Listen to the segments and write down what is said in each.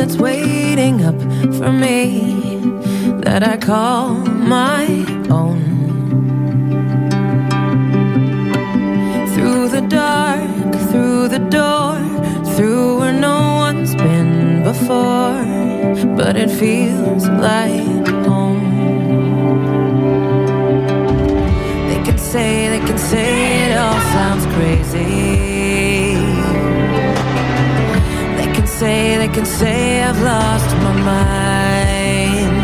that's waiting up for me. That I call my but it feels like home. They can say, they can say it all sounds crazy. They can say, they can say I've lost my mind.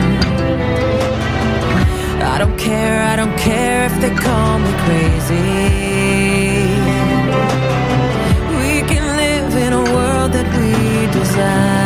I don't care, I don't care if they call me crazy. We can live in a world that we design.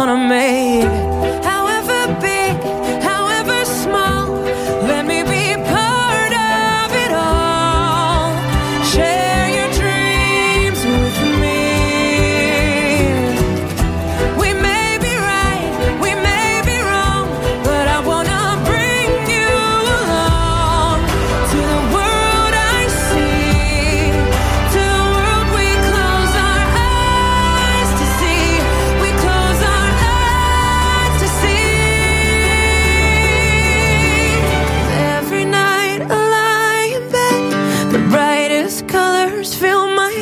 gonna make.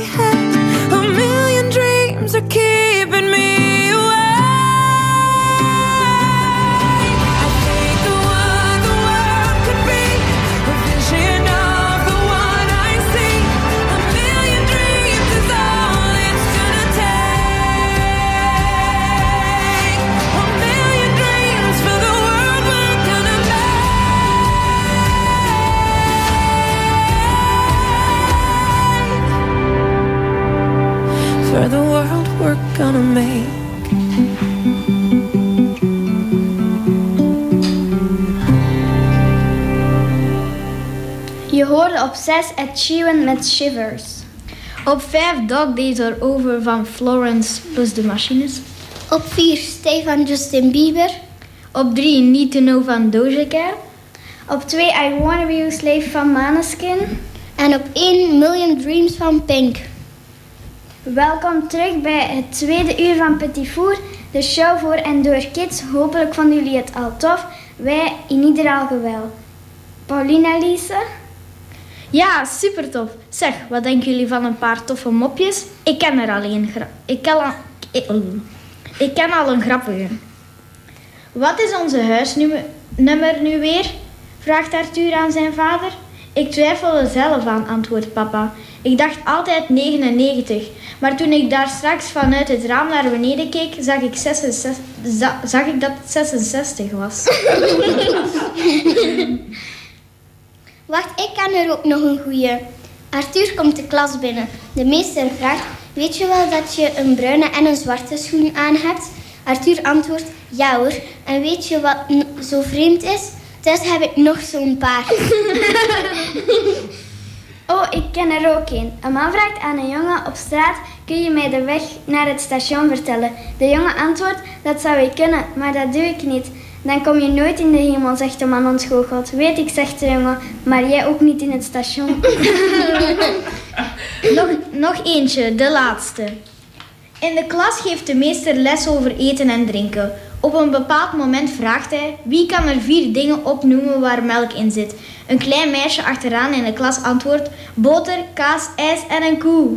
A million dreams are keeping gonna make. Je hoorde op 6 Ed Sheeran met Shivers. Op 5 Dog Days Are Over van Florence plus de Machines. Op 4 Stefan Justin Bieber. Op 3 Need to Know van Doja. Op 2 I Wanna Be Your Slave van Maneskin. En op 1 Million Dreams van Pink. Welkom terug bij het tweede uur van Petit Four, de show voor en door kids. Hopelijk vonden jullie het al tof. Wij in ieder geval. Paulina Lise? Ja, super tof. Zeg, wat denken jullie van een paar toffe mopjes? Ik ken er alleen. Ik ken, al- ik, Ik ken al een grappige. Wat is onze huisnummer nummer nu weer? vraagt Arthur aan zijn vader. Ik twijfel er zelf aan, antwoordt papa. Ik dacht altijd 99, maar toen ik daar straks vanuit het raam naar beneden keek, zag ik, 66, za- zag ik dat het 66 was. Wacht, ik ken er ook nog een goeie. Arthur komt de klas binnen. De meester vraagt, weet je wel dat je een bruine en een zwarte schoen aan hebt? Arthur antwoordt, ja hoor. En weet je wat zo vreemd is? Thuis heb ik nog zo'n paar. Oh, ik ken er ook een. Een man vraagt aan een jongen op straat: Kun je mij de weg naar het station vertellen? De jongen antwoordt: Dat zou ik kunnen, maar dat doe ik niet. Dan kom je nooit in de hemel, zegt de man ontgoocheld. Weet ik, zegt de jongen, maar jij ook niet in het station. nog, nog eentje, de laatste. In de klas geeft de meester les over eten en drinken. Op een bepaald moment vraagt hij: Wie kan er vier dingen opnoemen waar melk in zit? Een klein meisje achteraan in de klas antwoordt: Boter, kaas, ijs en een koe.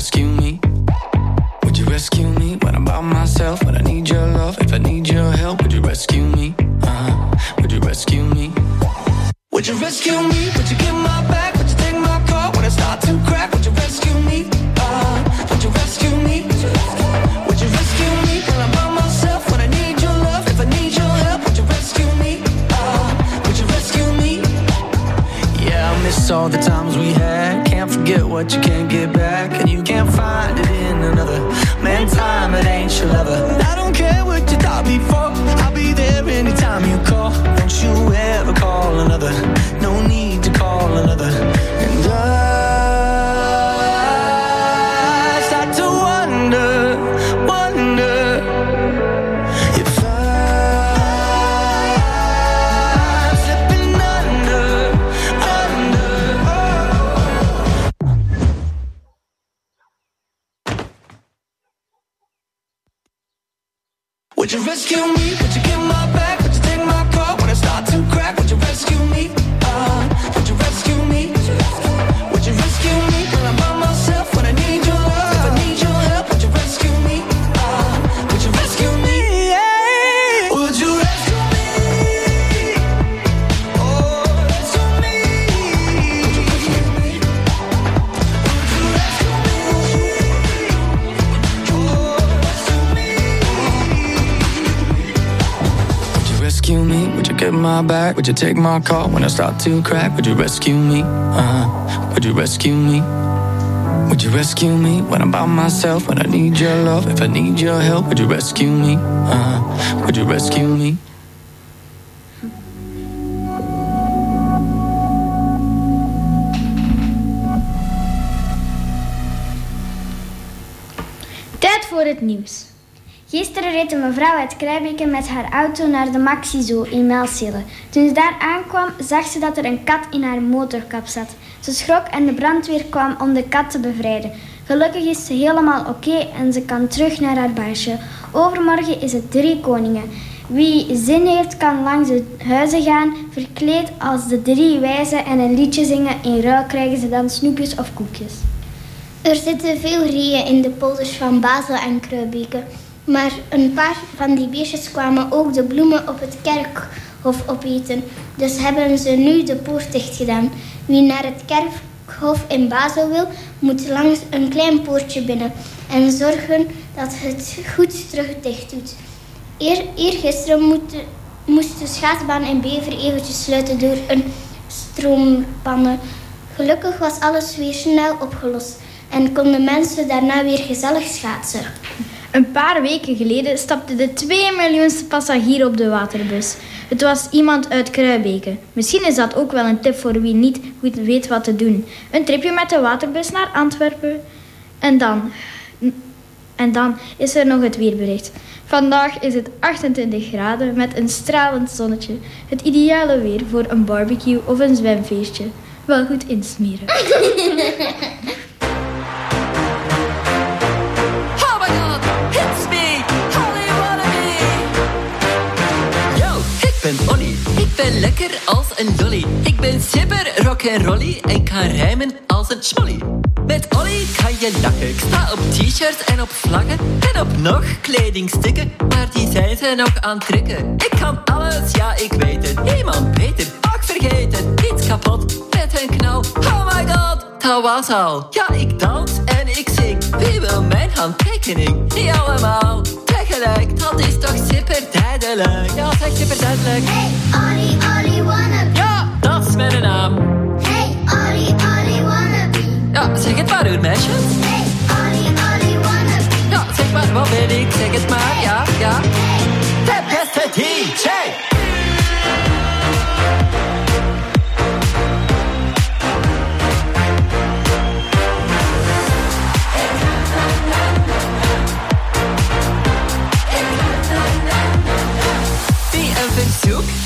rescue me? Would you rescue me when I'm by myself? When I need your love, if I need your help, would you rescue me? Uh-huh. Would you rescue me? Would you rescue me? Would you get my back? Would you take my call when I start to crack? Would you rescue me? Uh, would you rescue me? Would you rescue me when I'm by myself? When I need your love, if I need your help, would you rescue me? Uh, would you rescue me? Yeah, I miss all the times we had. Forget what you can't get back, and you can't find it in another. Man, time it ain't your lover. I don't care what you thought before. I'll be there anytime you call. Don't you ever call another. You take my call when I start to crack? Would you rescue me? Uh-huh. Would you rescue me? Would you rescue me when I'm by myself? When I need your love, if I need your help, would you rescue me? Uh-huh. Would you rescue me? Tijd voor het nieuws. Gisteren reed een mevrouw uit Krijbeke met haar auto naar de Maxi Zoo in Melcele. Toen ze daar aankwam, zag ze dat er een kat in haar motorkap zat. Ze schrok en de brandweer kwam om de kat te bevrijden. Gelukkig is ze helemaal oké en ze kan terug naar haar baasje. Overmorgen is het Drie Koningen. Wie zin heeft, kan langs de huizen gaan, verkleed als de drie wijzen en een liedje zingen. In ruil krijgen ze dan snoepjes of koekjes. Er zitten veel reeën in de polders van Basel en Kruibeke. Maar een paar van die beestjes kwamen ook de bloemen op het kerkhof opeten. Dus hebben ze nu de poort dicht gedaan. Wie naar het kerkhof in Basel wil, moet langs een klein poortje binnen en zorgen dat het goed terug dicht doet. Eer, eergisteren moet de, moest de schaatsbaan in Bever eventjes sluiten door een stroompanne. Gelukkig was alles weer snel opgelost en konden mensen daarna weer gezellig schaatsen. Een paar weken geleden stapte de 2 miljoenste passagier op de waterbus. Het was iemand uit Kruibeke. Misschien is dat ook wel een tip voor wie niet goed weet wat te doen. Een tripje met de waterbus naar Antwerpen. En dan... En dan is er nog het weerbericht. Vandaag is het 28 graden met een stralend zonnetje. Het ideale weer voor een barbecue of een zwemfeestje. Wel goed insmeren. ben Olly, ik ben lekker als een lolly. Ik ben super rock'n'rolly en kan rijmen als een schmolly. Met Olly kan je lachen, ik sta op t-shirts en op vlaggen. En op nog kledingstukken, maar die zijn ze nog aan het trekken. Ik kan alles, ja ik weet het, niemand beter, ook vergeten. Iets kapot met een knal, oh my god. Dat was al. Ja, ik dans en ik zing. Wie wil mijn handtekening? Niet allemaal Dat is toch super duidelijk. Ja, zeg super duidelijk. Hey, Ollie, Ollie wannabe. Ja, dat is mijn naam. Hey, Ollie, Ollie wannabe. Ja, zeg het maar hoor, meisjes. Hey, Ollie, Ollie wannabe. Ja, zeg maar, wat ben ik? Zeg het maar, ja, ja. De beste DJ.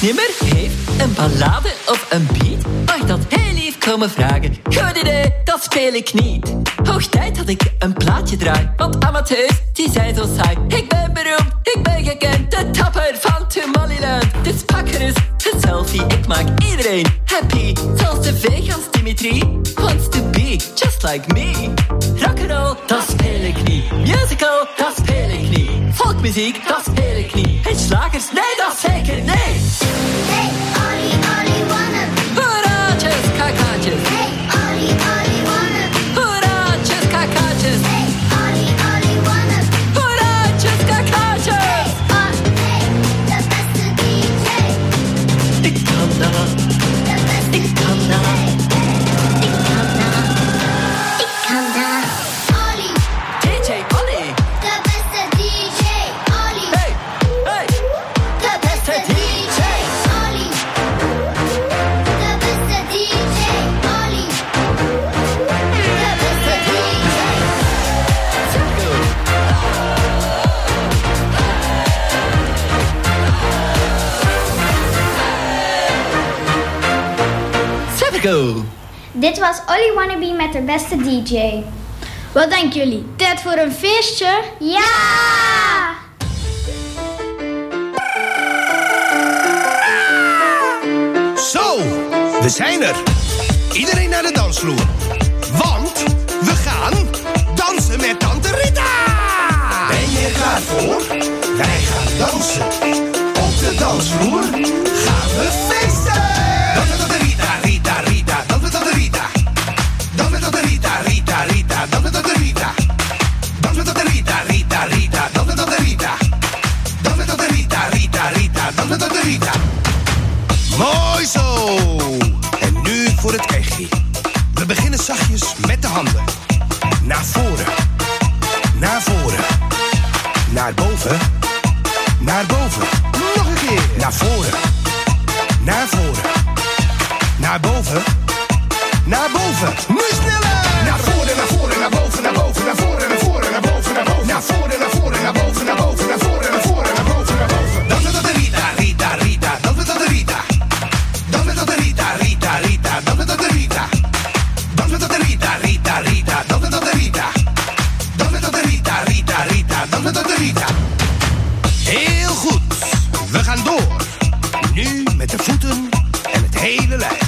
Verzoeknummer heeft, een ballade of een beat, mag dat heel lief komen vragen. Goed idee, dat speel ik niet. Hoog tijd dat ik een plaatje draai, want amateurs, die zijn zo saai. Ik ben beroemd, ik ben gekend, de tapper van Tomorrowland. Dus pak er eens een selfie, ik maak iedereen happy. Zelfs de vegans Dimitri wants to be just like me. Rock'n'roll, dat speel ik niet. Musical, dat speel ik niet. Volkmuziek, dat speel ik niet. En slagers, nee, dat zeker nee. Hey, Ollie, Ollie wannabe. Hoeraatjes, kakaatjes. Hey, Ollie, Ollie wannabe. Hoeraatjes, kakaatjes. Hey, Ollie, Ollie wannabe. Hoeraatjes, kakaatjes. Oh, hey, de beste DJ. Ik kan dat, De beste ik kan dat. Dit was Ollie Wannabe met de beste DJ. Wat denken jullie? Tijd voor een feestje? Ja! Zo, we zijn er. Iedereen naar de dansvloer. Want we gaan dansen met Tante Rita. Ben je er klaar voor? Wij gaan dansen. Op de dansvloer gaan we feesten. Rita, met Tante Rita. Rita, Rita, Rita. Met Tante Rita. Met Tante Rita, Rita, Rita. Met Tante Rita. Mooi zo. En nu voor het echi. We beginnen zachtjes met de handen. Naar voren. Naar voren. Naar boven. Naar boven. Nog een keer. Naar voren. Naar voren. Naar boven. Naar boven. Nu sneller. Het hele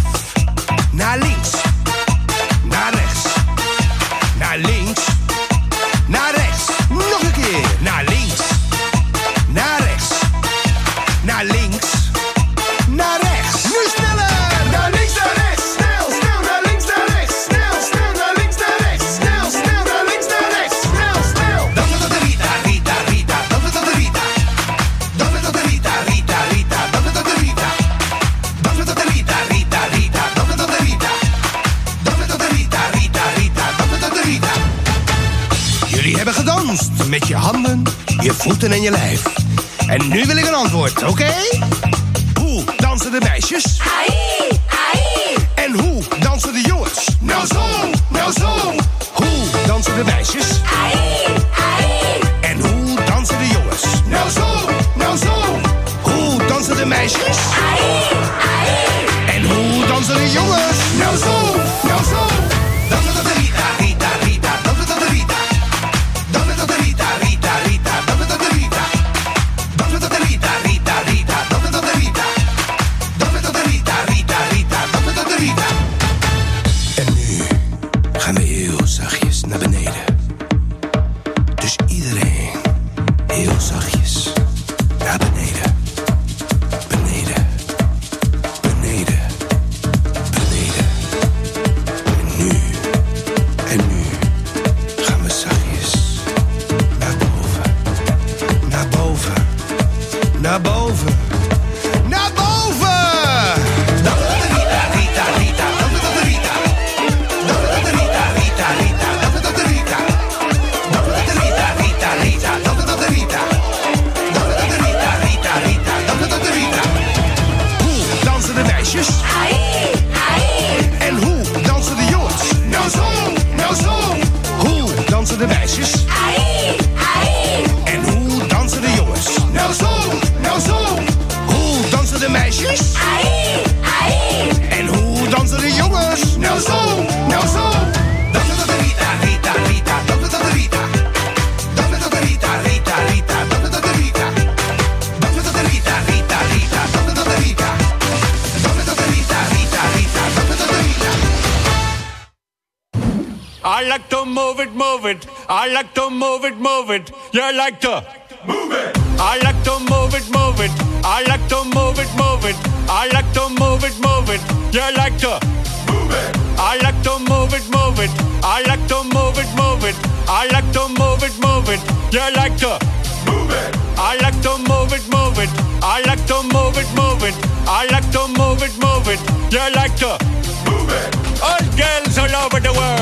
I like to move it, move it. You like to move it. I like to move it, move it. I like to move it, move it. I like to move it, move it. You like to move it. I like to move it, move it. I like to move it, move it. I like to move it, move it. You like to move it. I like to move it, move it. I like to move it, move it. I like to move it, move it. You like to move it. All girls all over the world.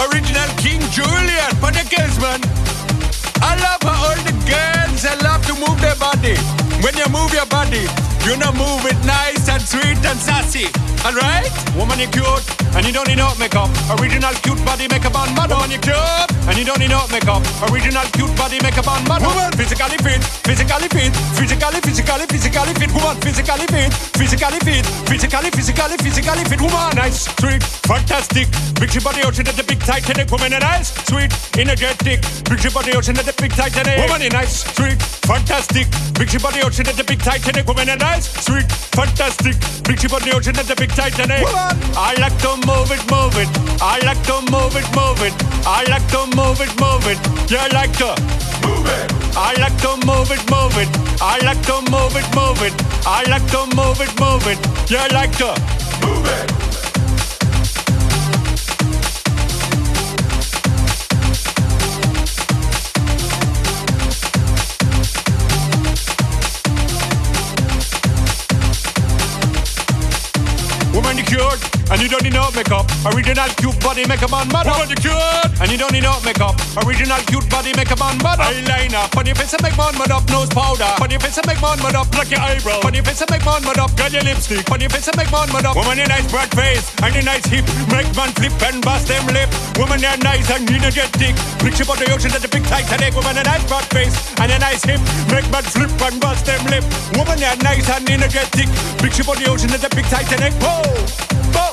Original King Juliet for the girls, man. I love how all the girls I love to move their body. When you move your body, you know move it nice and sweet and sassy. Alright? Woman, you cute and you don't need no makeup. Original cute body makeup on model. Woman, you cute and you don't need no makeup. Original cute body makeup on model. Woman, physically fit, physically fit, physically, physically, physically fit. Woman, physically fit, physically fit, physically, physically, physically fit. Woman, nice, sweet, fantastic. Big body ocean at the big Titanic. Woman, nice, sweet, energetic. Big body ocean at the big Titanic. Woman, nice, sweet, fantastic. Big body ocean at the big Titanic. Woman, you nice, sweet, fantastic. Big ship body ocean at the big Titanic. Eh? I like to move it, move it. I like to move it, move it. I like to move it, move it. You like to move it. I like to move it, move it. I like to move it, move it. I like to move it, move it. You like to move it. Woman Cured and you don't need no makeup. Original cute body makeup on model. Woman, you cute, and you don't need no makeup. Original cute body makeup on model. Eyeliner, on your face and make man mud up. Nose powder, your face and make man mud up. Pluck your eyebrow, your face and make man mud up. Girl, your lipstick, your face and make man mud up. Woman, your nice broad face and your nice hip. Make man flip and bust them lip. Woman, you're nice and energetic. Picture about the ocean at the big Titanic. Woman, a nice broad face and a nice hip. Make man flip and bust them lip. Woman, you're nice and energetic. Picture about the ocean at the big Titanic. Whoa, whoa,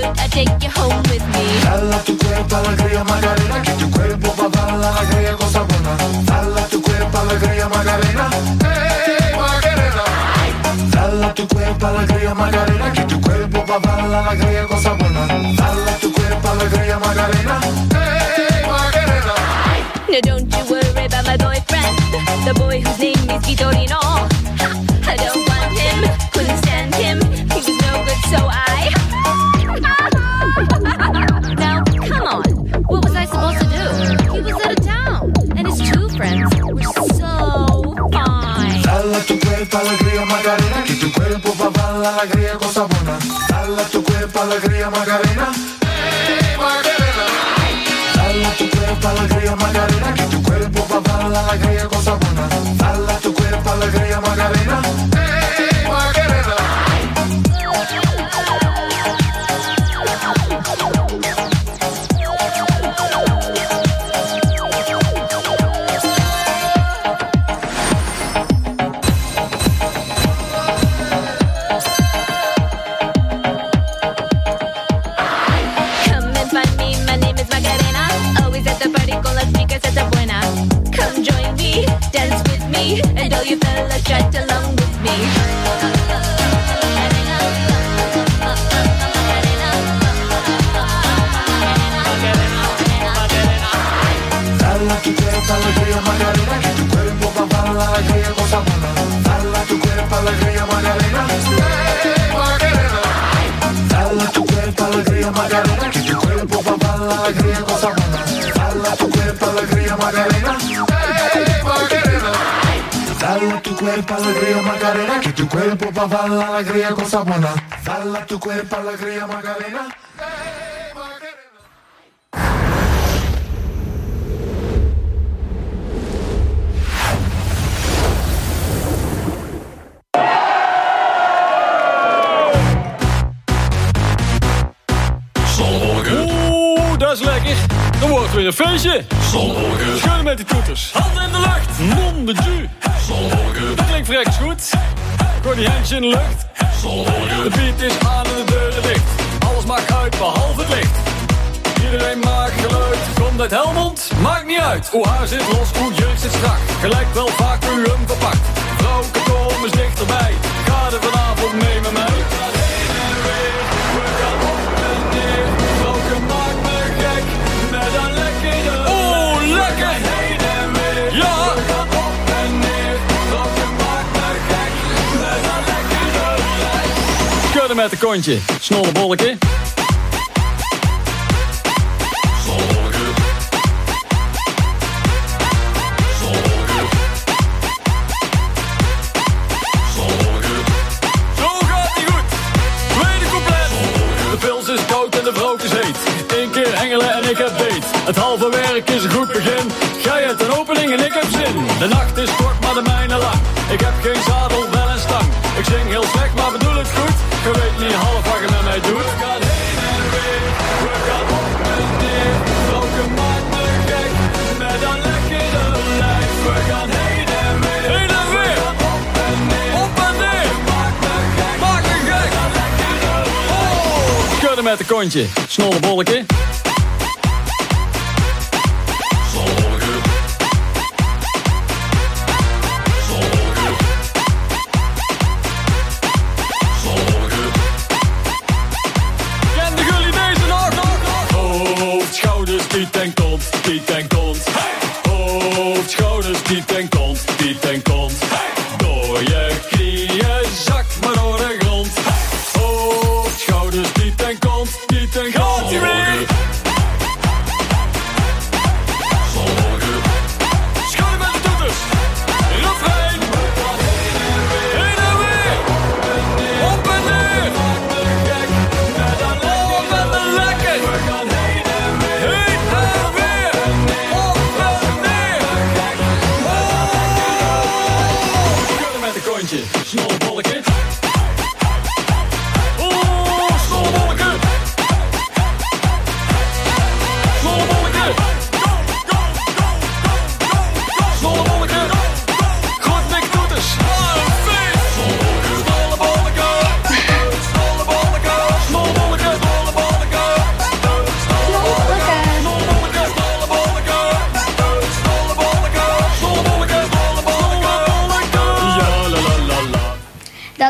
good, I take you home with me. Dala tu cuerpo alegría Macarena, que tu cuerpo va a dar la alegría cosa buena. Dala tu cuerpo alegría Macarena, hey Macarena. Dala tu cuerpo alegría Macarena, que tu cuerpo va a dar la alegría cosa buena. Dala tu cuerpo alegría Macarena, hey Macarena. Now don't you worry about my boyfriend, the boy whose name is Vitorino. I don't alegría, Macarena. Hey, Macarena. Dale a tu cuerpo alegría, Macarena. Que tu cuerpo va a dar la alegría, cosa buena. Dale a tu cuerpo alegría, Macarena. Hey, alegría, Macarena. Hey, Macarena. Dale tu cuerpo alegría, Macarena. Que tu cuerpo va a dar la alegría, cosa buena. Dale tu cuerpo alegría, Macarena. Een feestje. Schudden met die toeters. Handen in de lucht. Mon de ju. Dat klinkt vreks goed. Gooi die handjes in de lucht. De beat is aan en de deuren dicht. Alles maakt uit behalve het licht. Iedereen maakt geluid. Komt uit Helmond? Maakt niet uit. Hoe haar zit los, hoe jurk zit strak. Gelijk wel vaak u hem verpakt. Vrouw, kom eens dichterbij. Ga er vanavond mee hengelen en ik heb beet. Het halve werk is een goed begin. Gij hebt een opening en ik heb zin. De nacht is kort, maar de mijne lang. Ik heb geen zadel, wel een stang. Ik zing heel slecht, maar bedoel het goed. Met een kontje. Snolle bolletje.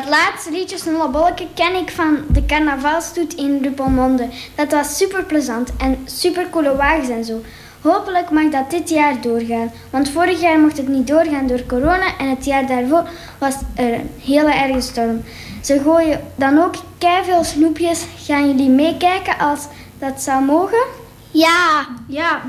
Laatste liedje Snollebolleke ken ik van de carnavalstoet in Ruppelmonde. Dat was super plezant en super coole wagens en zo. Hopelijk mag dat dit jaar doorgaan. Want vorig jaar mocht het niet doorgaan door corona en het jaar daarvoor was er een hele erge storm. Ze gooien dan ook veel snoepjes. Gaan jullie meekijken als dat zou mogen? Ja, Ja,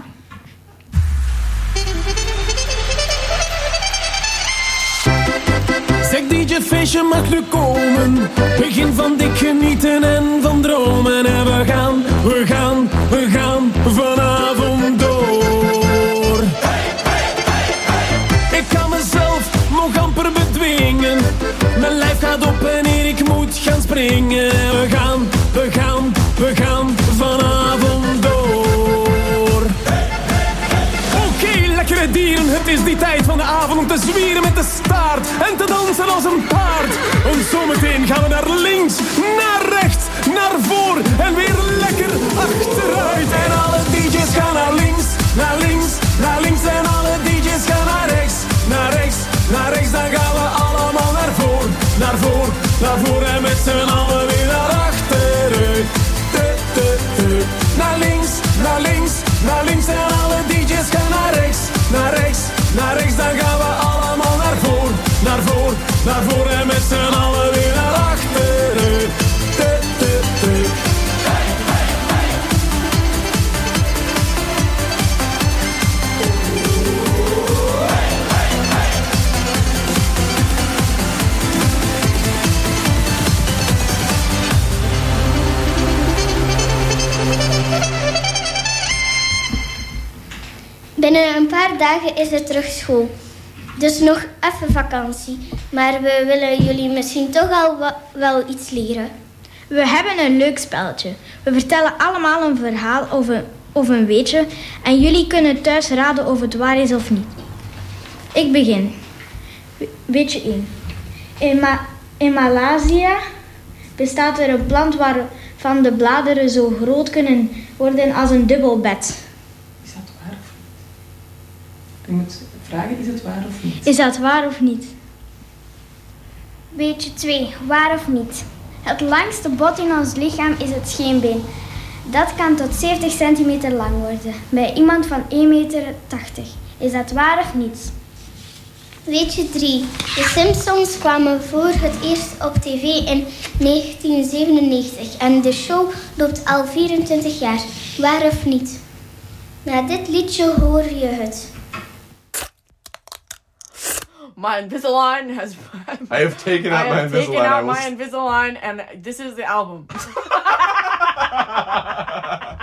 Zeg DJ feestje mag nu komen. Begin van dik genieten en van dromen. En we gaan, we gaan, we gaan vanavond door. Ik kan mezelf nog amper bedwingen. Mijn lijf gaat op en ik moet gaan springen. En we gaan, we gaan, we gaan vanavond die tijd van de avond om te zwieren met de staart en te dansen als een paard. En zometeen gaan we naar links, naar rechts, naar voor en weer lekker achteruit. En alle DJ's gaan naar links, naar links, naar links en alle DJ's gaan naar rechts, naar rechts, naar rechts. Dan gaan we allemaal naar voor, naar voor, naar voor en met z'n allen weer naar achteruit. Tu, tu. Naar links, naar links, naar links en alle DJ's gaan naar rechts, naar rechts, naar rechts. Dan gaan we allemaal naar voor, naar voor, naar voor en met z'n allen weer naar achteren. Paar dagen is er terug school. Dus nog even vakantie. Maar we willen jullie misschien toch al wel iets leren. we hebben een leuk spelletje. We vertellen allemaal een verhaal of een, of een weetje. En jullie kunnen thuis raden of het waar is of niet. Ik begin. We- Weetje 1. In, Ma in Malaysia bestaat er een plant waarvan de bladeren zo groot kunnen worden als een dubbel bed. Is dat waar of niet? Je moet vragen, is het waar of niet? Is dat waar of niet? Beetje 2. Waar of niet? Het langste bot in ons lichaam is het scheenbeen. Dat kan tot 70 centimeter lang worden. Bij iemand van 1,80 meter. Is dat waar of niet? Weetje 3. De Simpsons kwamen voor het eerst op tv in 1997 en de show loopt al 24 jaar. Waar of niet? Na dit liedje hoor je het. My Invisalign has. I have taken out I my have taken Invisalign. I out will my Invisalign, and this is the album.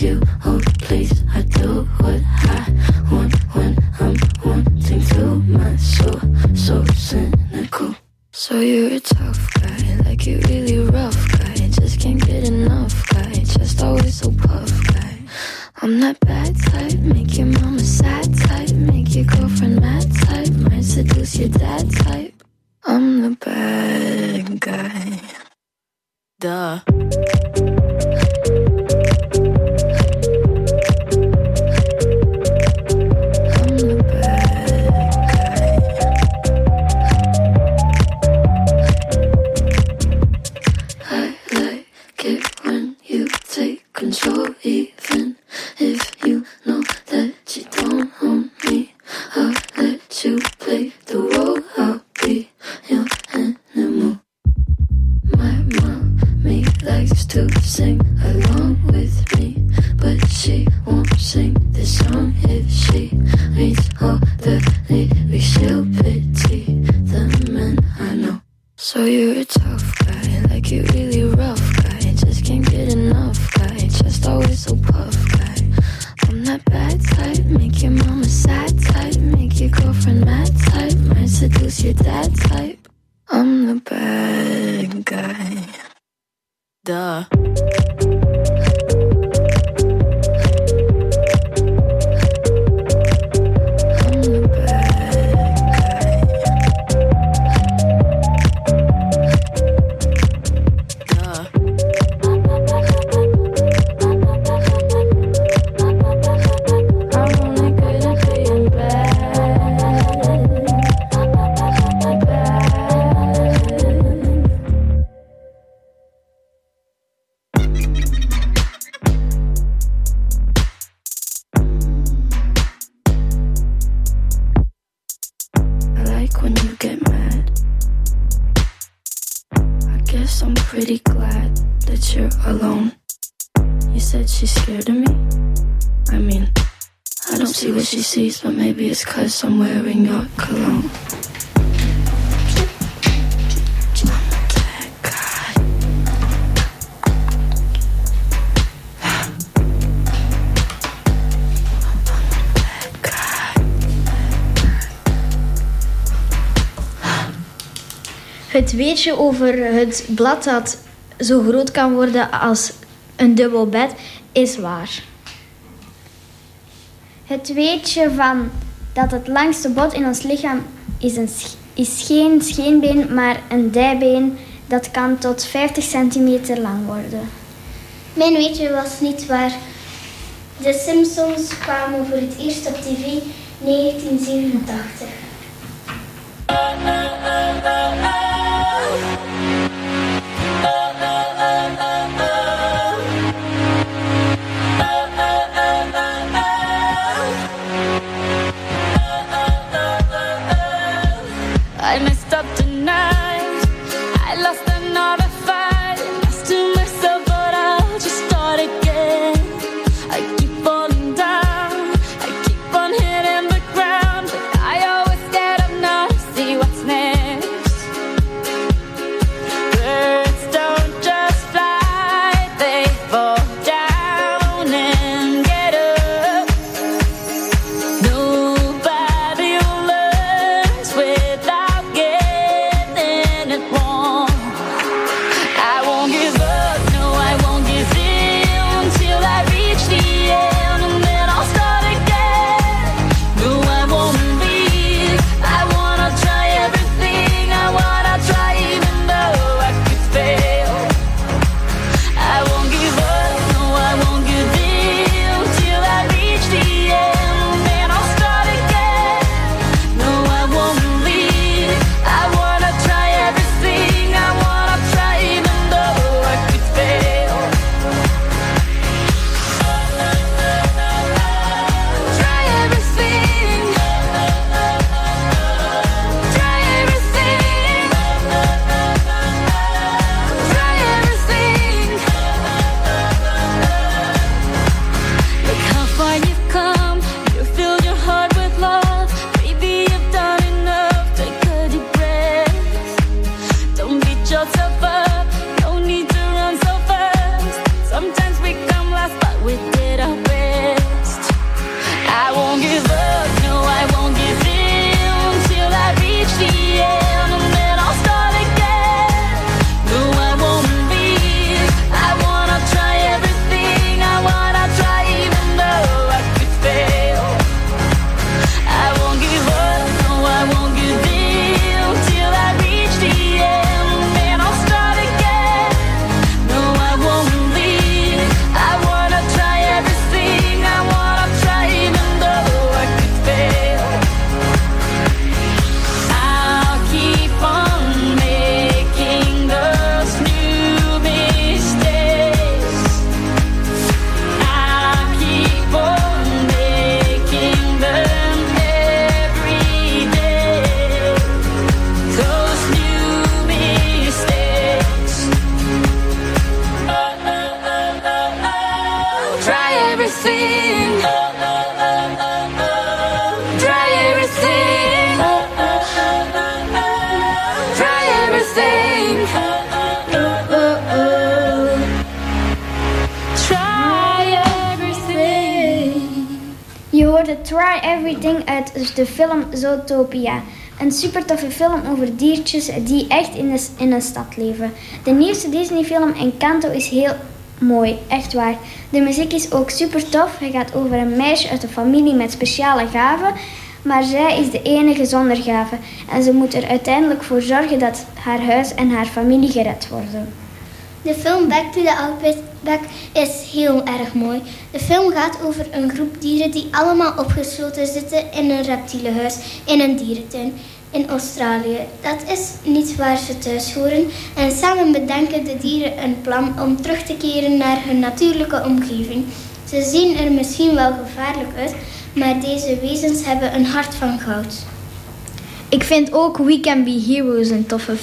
you. Your cologne. Het weetje over het blad dat zo groot kan worden als een dubbel bed is waar. Het weetje van dat het langste bot in ons lichaam is, een, is geen scheenbeen, maar een dijbeen. Dat kan tot 50 centimeter lang worden. Mijn weetje was niet waar. De Simpsons kwamen voor het eerst op tv 1987. Zootopia. Een super toffe film over diertjes die echt in, in een stad leven. De nieuwste Disney-film Encanto is heel mooi, echt waar. De muziek is ook super tof. Het gaat over een meisje uit een familie met speciale gaven. Maar zij is de enige zonder gaven. En ze moet er uiteindelijk voor zorgen dat haar huis en haar familie gered worden. De film Back to the Outback is heel erg mooi. De film gaat over een groep dieren die allemaal opgesloten zitten in een reptielenhuis in een dierentuin in Australië. Dat is niet waar ze thuis horen en samen bedenken de dieren een plan om terug te keren naar hun natuurlijke omgeving. Ze zien er misschien wel gevaarlijk uit, maar deze wezens hebben een hart van goud. Ik vind ook We Can Be Heroes een toffe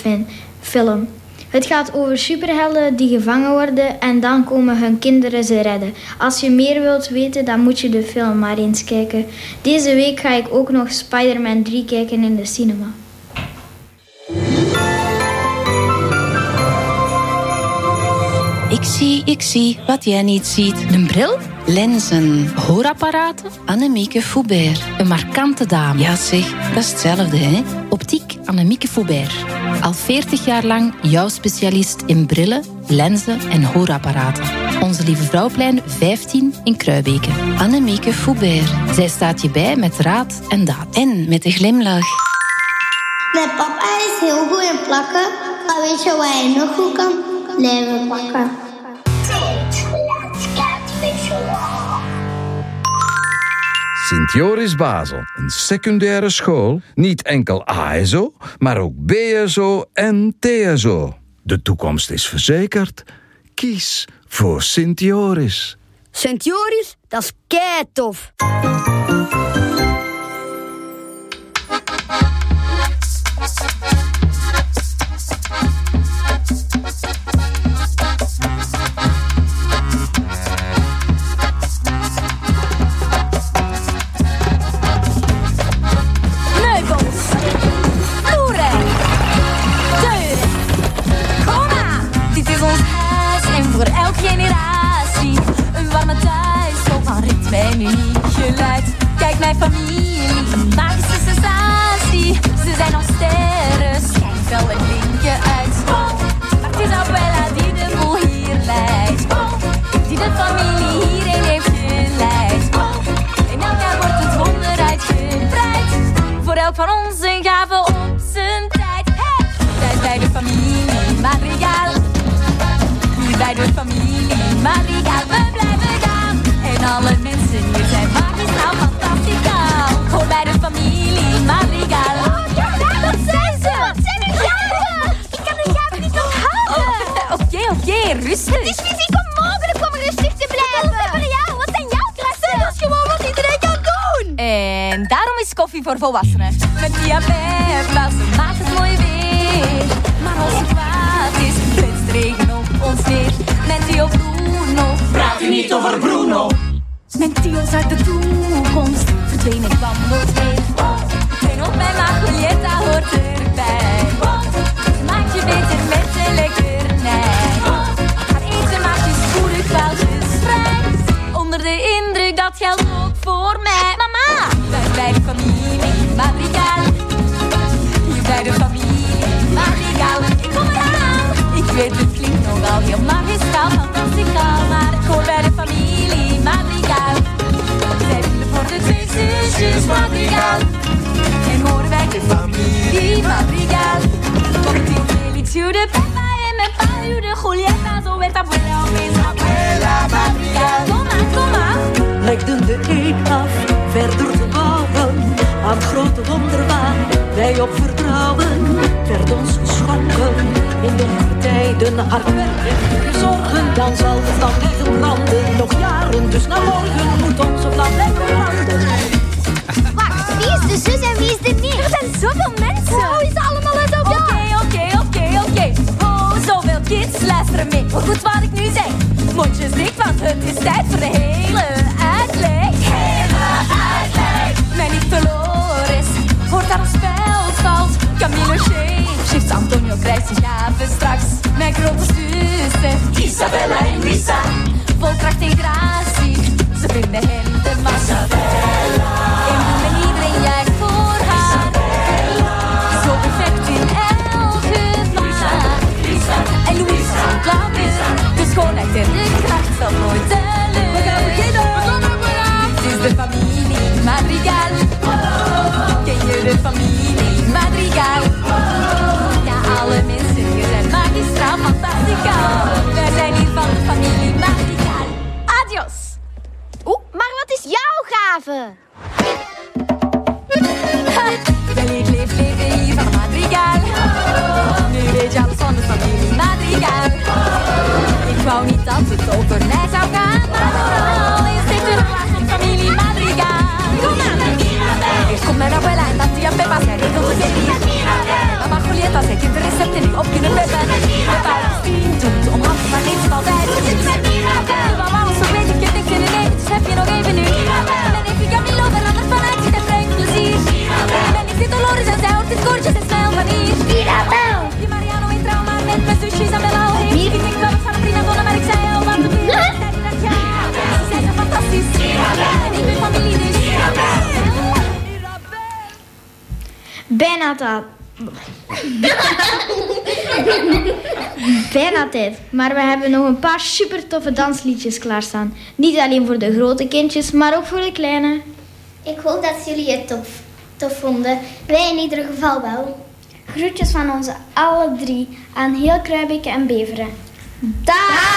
film. Het gaat over superhelden die gevangen worden en dan komen hun kinderen ze redden. Als je meer wilt weten, dan moet je de film maar eens kijken. Deze week ga ik ook nog Spider-Man 3 kijken in de cinema. Ik zie, ik zie wat jij niet ziet. Een bril? Lenzen. Hoorapparaten? Annemieke Foubert. Een markante dame. Ja zeg, dat is hetzelfde hè. Optiek Annemieke Foubert. Al 40 jaar lang jouw specialist in brillen, lenzen en hoorapparaten. Onze Lieve Vrouwplein 15 in Kruibeke. Annemieke Foubert. Zij staat je bij met raad en daad. En met een glimlach. Mijn papa is heel goed in plakken. Maar weet je wat hij nog goed kan? Blijven plakken. Sint-Joris Basel, een secundaire school. Niet enkel ASO, maar ook BSO en TSO. De toekomst is verzekerd. Kies voor Sint-Joris. Sint-Joris, dat is kei familie, magische sensatie. Ze zijn als sterren, schijnvel en blinken uit. Oh, maar het is Abuela die de boel hier leidt. Die de familie hierheen heeft geleid. Oh, elk jaar wordt het wonder uitgebreid. Voor elk van ons een gave op zijn tijd. Hey! Tijd bij de familie. Hier bij de familie Madrigal. Rustig. Het is fysiek onmogelijk om rustig te blijven. Ja, wat zijn jouw krachten? Dat is gewoon wat iedereen kan doen. En daarom is koffie voor volwassenen. Met diabetes maakt het mooi weer. Maar als het kwaad is, flitst regen op ons neer. Met Tio Bruno. Praat u niet over Bruno. Met Tio's uit de toekomst. Verdween ik kwam nooit meer. En op mijn maag Julietta hoort erbij. Ze maakt je beter met de bij de familie Madrigal. Hier bij de familie Madrigal. Ik kom eraan. Ik weet, het klinkt nogal heel magistraal, fantasticaal. Maar ik hoor bij de familie Madrigal. Zij willen voor de twee zusjes Madrigal. En horen wij de familie Madrigal. Komt die Felicio de Peppa en mijn pa, de Julieta. Zo werd abuela opeens abuela Madrigal. Kom aan, kom aan. legden de een af, verder de het grote wonderbaan, wij op vertrouwen, werd ons geschonken. In donkere tijden, hard werken, zorgen, dan zal de vlam blijven branden. Nog jaren, dus na morgen moet onze vlam blijven branden. Wacht, wie is de zus en wie is de nicht? Er zijn zoveel mensen. Hoe is het allemaal uit elkaar? Oké, oké, oké, oké. Oh, zoveel kids, luisteren mee. Voor goed wat ik nu zeg. Mondjes dicht, want het is tijd voor de hele uitleg. Krijgt zijn gaven straks. Mijn grote zussen, Isabella en Lisa. Vol kracht en gratie, ze vinden hem de massa. En doen en iedereen juicht voor haar. Zo perfect in elke maat. En Louise is een clown. De schoonheid en de kracht zal nooit te We gaan beginnen. Dit is de familie Madrigal. Ken je de familie Madrigal? Magistraal fantasticaal. Wij zijn hier van de familie Madrigal. Adios. Oeh, maar wat is jouw gave? Wel, ik leef leven hier van Madrigal. Nu weet je alles van de familie Madrigal. Ik wou niet dat het over mij zou gaan, maar is dit van familie Madrigal. Kom aan, Eerst komt mijn abuela en عليك انت اللي سبتني ابكي نبابا ببعد كنت قمت بعدين بعدين ماما وصبيتك كنت كنت شافي نو جايب لي انا نفسي جميل لو انا فنانتي ده فريك بلوزيش انا نسيت الور جا زاورت تكور جا تسمعوا مانيش di Mariano entra a mare nel mezzo scisa me la ho che ti corro fa prima con la Marixea ho fatto più senza fantastici e i famigli di Benata Bijna tijd. Maar we hebben nog een paar super toffe dansliedjes klaarstaan. Niet alleen voor de grote kindjes, maar ook voor de kleine. Ik hoop dat jullie het tof, tof vonden. Wij in ieder geval wel. Groetjes van onze alle drie aan heel Kruibeke en Beveren. Da.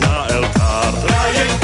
na El Tar.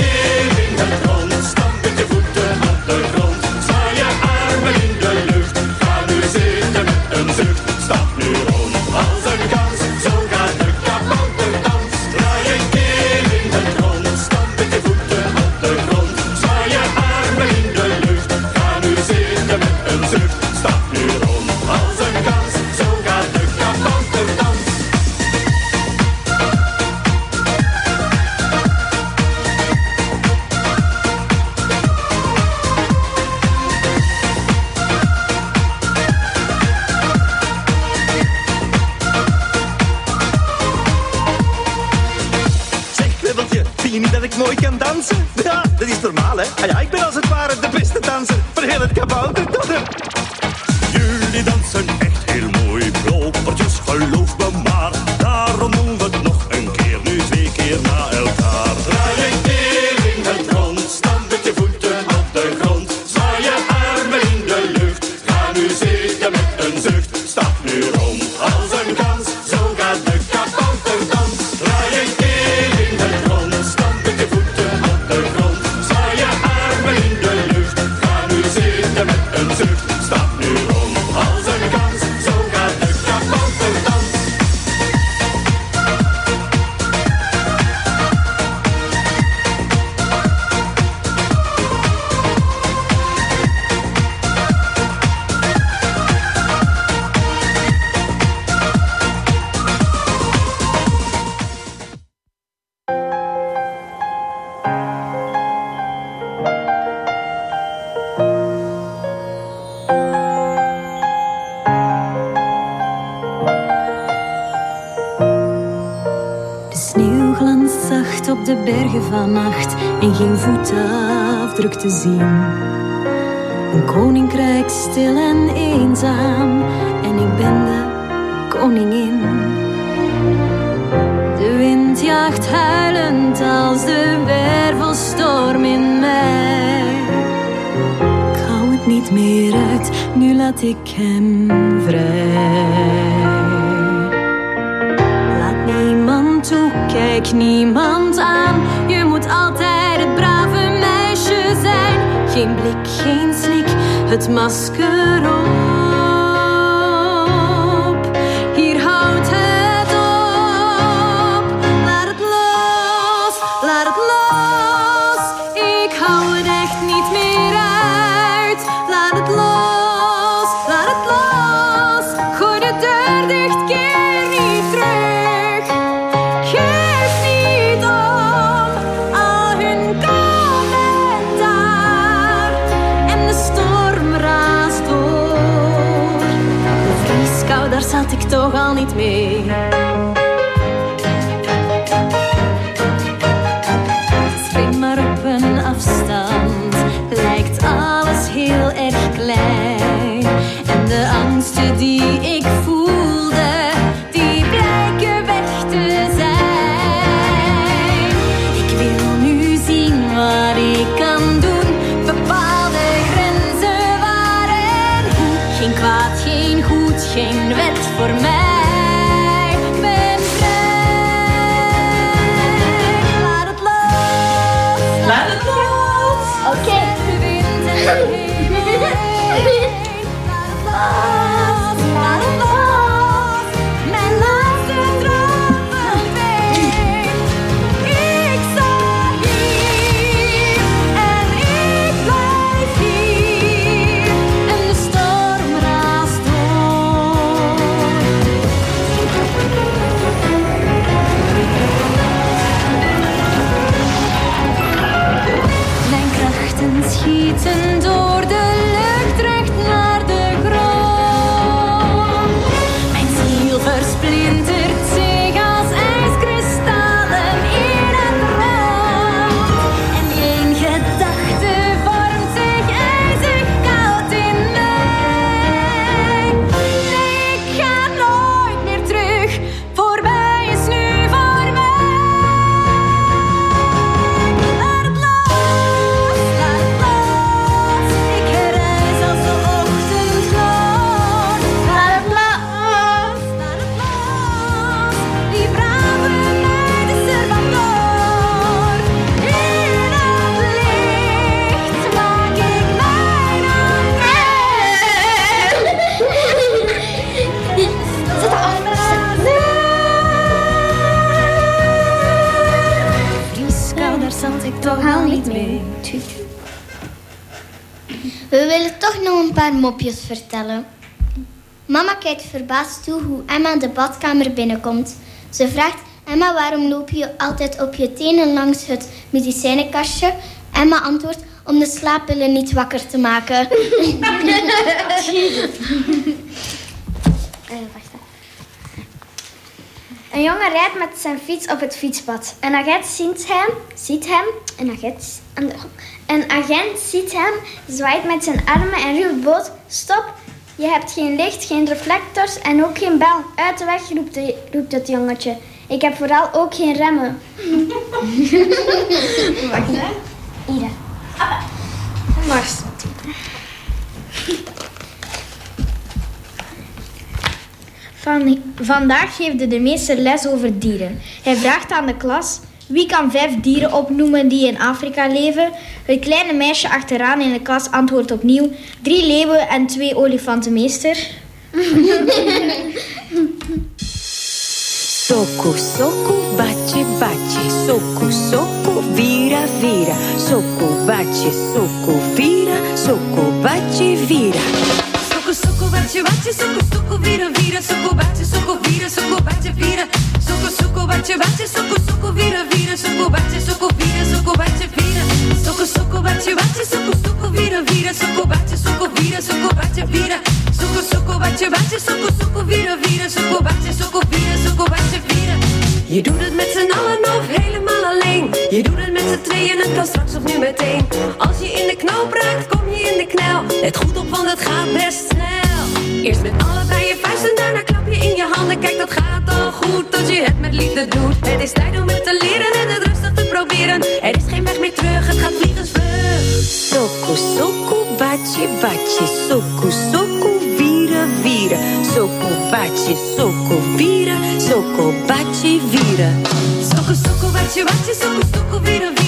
bergen van nacht en geen voetafdruk te zien. Een koninkrijk stil en eenzaam en ik ben de koningin. De wind jaagt huilend als de wervelstorm in mij. Ik hou het niet meer uit, nu laat ik hem vrij. Laat niemand toe, kijk niemand its musk verbaasd toe hoe Emma de badkamer binnenkomt. Ze vraagt Emma waarom loop je altijd op je tenen langs het medicijnenkastje. Emma antwoordt om de slaappillen niet wakker te maken. Eh. Een jongen rijdt met zijn fiets op het fietspad. Een agent ziet hem, ziet hem, een agent, een, agent ziet hem, zwaait met zijn armen en roept boos, stop, je hebt geen licht, geen reflectors en ook geen bel. Uit de weg, roept, de- roept het jongetje. Ik heb vooral ook geen remmen. Wacht, hè. Hier. Mars. Van, vandaag geeft de meester les over dieren. Hij vraagt aan de klas: wie kan vijf dieren opnoemen die in Afrika leven? Het kleine meisje achteraan in de klas antwoordt opnieuw: drie leeuwen en twee olifantenmeester. Soku, soku, baci, baci, soku, soku, vira, vira, soku, baci, soku, vira, soku, baci, vira. Soco, soco, bace, bace, soco, soco, vira, vira, soco, bace, soco, vira, soco, bace, vira. Soco, bace, bace, soco, soco, vira, vira, soco, bace, soco, vira, soco, bace, vira. Soco, soco, bace, bace, soco, soco, vira, vira, soco, bace, soco, vira, soco, bace, vira. Soco, soco, bace, bace, soco, soco, vira, vira, soco, bace, soco, vira, soco, bace, vira. Je doet het met z'n allen of helemaal alleen. Je doet het met z'n tweeën, het kan straks of nu meteen. Als je in de knoop raakt, kom je in de knel. Let goed op, want het gaat best snel. Eerst met allebei je vuisten, daarna in je handen. Kijk, dat gaat al goed als je het met liefde doet. Het is tijd om het te leren en het rustig te proberen. Er is geen weg meer terug, het gaat vliegensvlug. Soku, soku, baci, baci, soku, soku, vira, vira, soku, baci, soku, vira, soku, baci, vira. Soco, soco, bace, bace, soco, soco, vira, vira,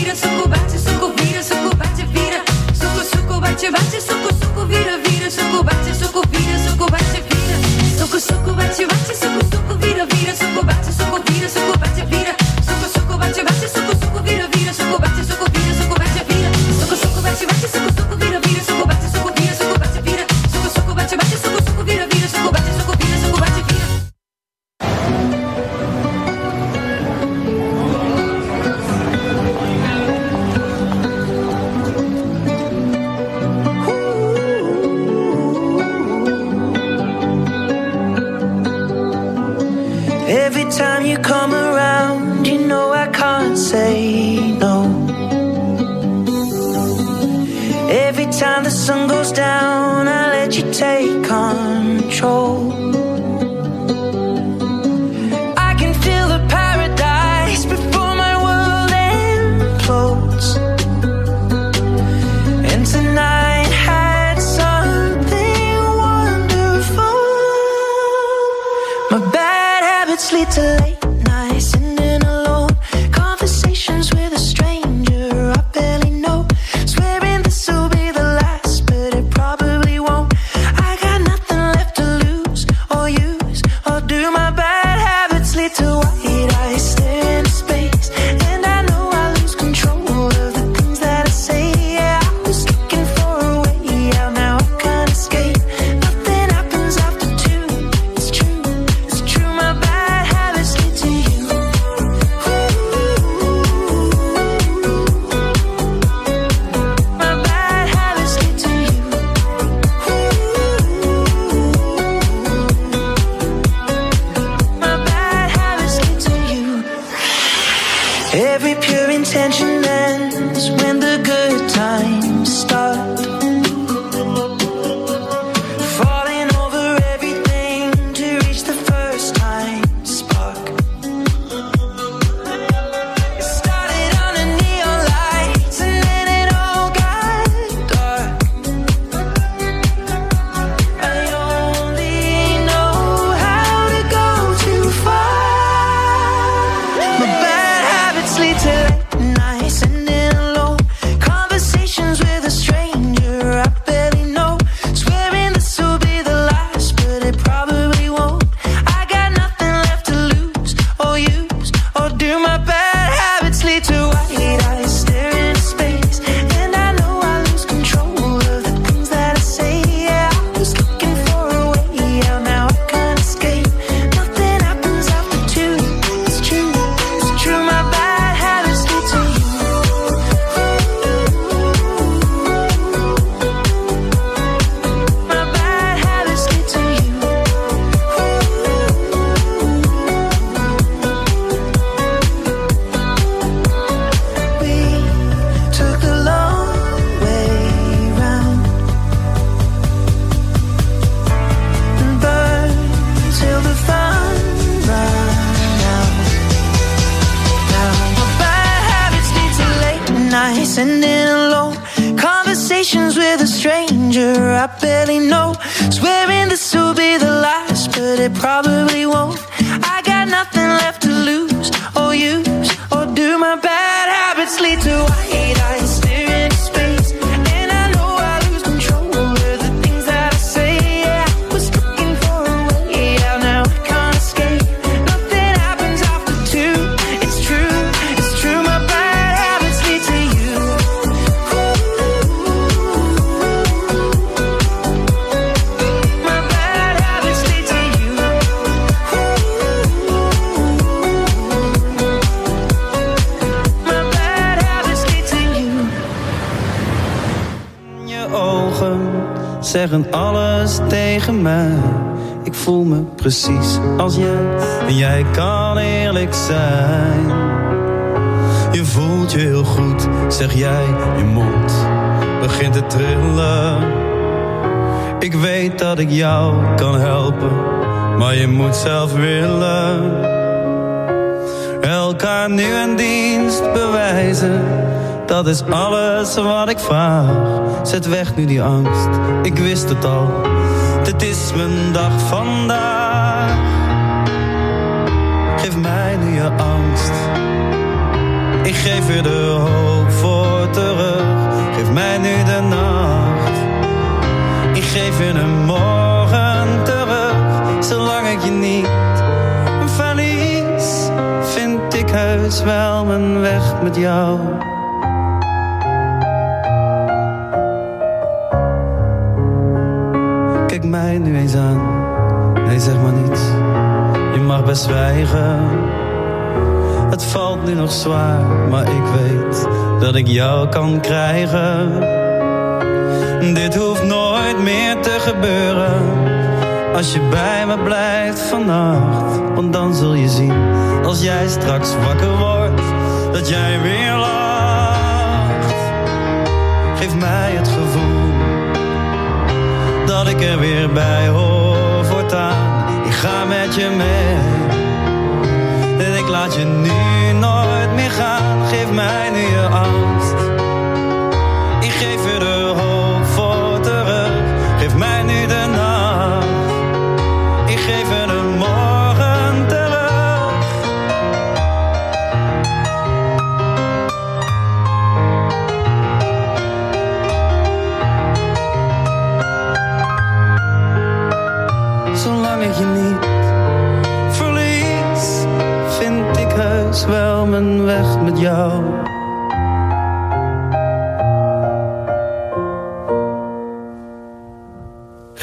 with a stranger I barely know. Swearing this will be the last, but it probably won't. I got nothing left to lose oh, or use zeggen alles tegen mij. Ik voel me precies als jij. En jij kan eerlijk zijn. Je voelt je heel goed, zeg jij. Je mond begint te trillen. Ik weet dat ik jou kan helpen. Maar je moet zelf willen. Elkaar nu een dienst bewijzen. Dat is alles wat ik vraag. Zet weg nu die angst, ik wist het al. Dit is mijn dag vandaag. Geef mij nu je angst. Ik geef je de hoop voor terug. Geef mij nu de nacht. Ik geef je een morgen terug. Zolang ik je niet verlies, vind ik heus wel mijn weg met jou. Nu eens aan. Nee, zeg maar niets. Je mag best zwijgen. Het valt nu nog zwaar, maar ik weet dat ik jou kan krijgen. Dit hoeft nooit meer te gebeuren. Als je bij me blijft vannacht, want dan zul je zien. Als jij straks wakker wordt, dat jij weer lacht. Geef mij het gevoel ik er weer bij hoor voortaan. Ik ga met je mee. En ik laat je nu nooit meer gaan. Geef mij nu je angst.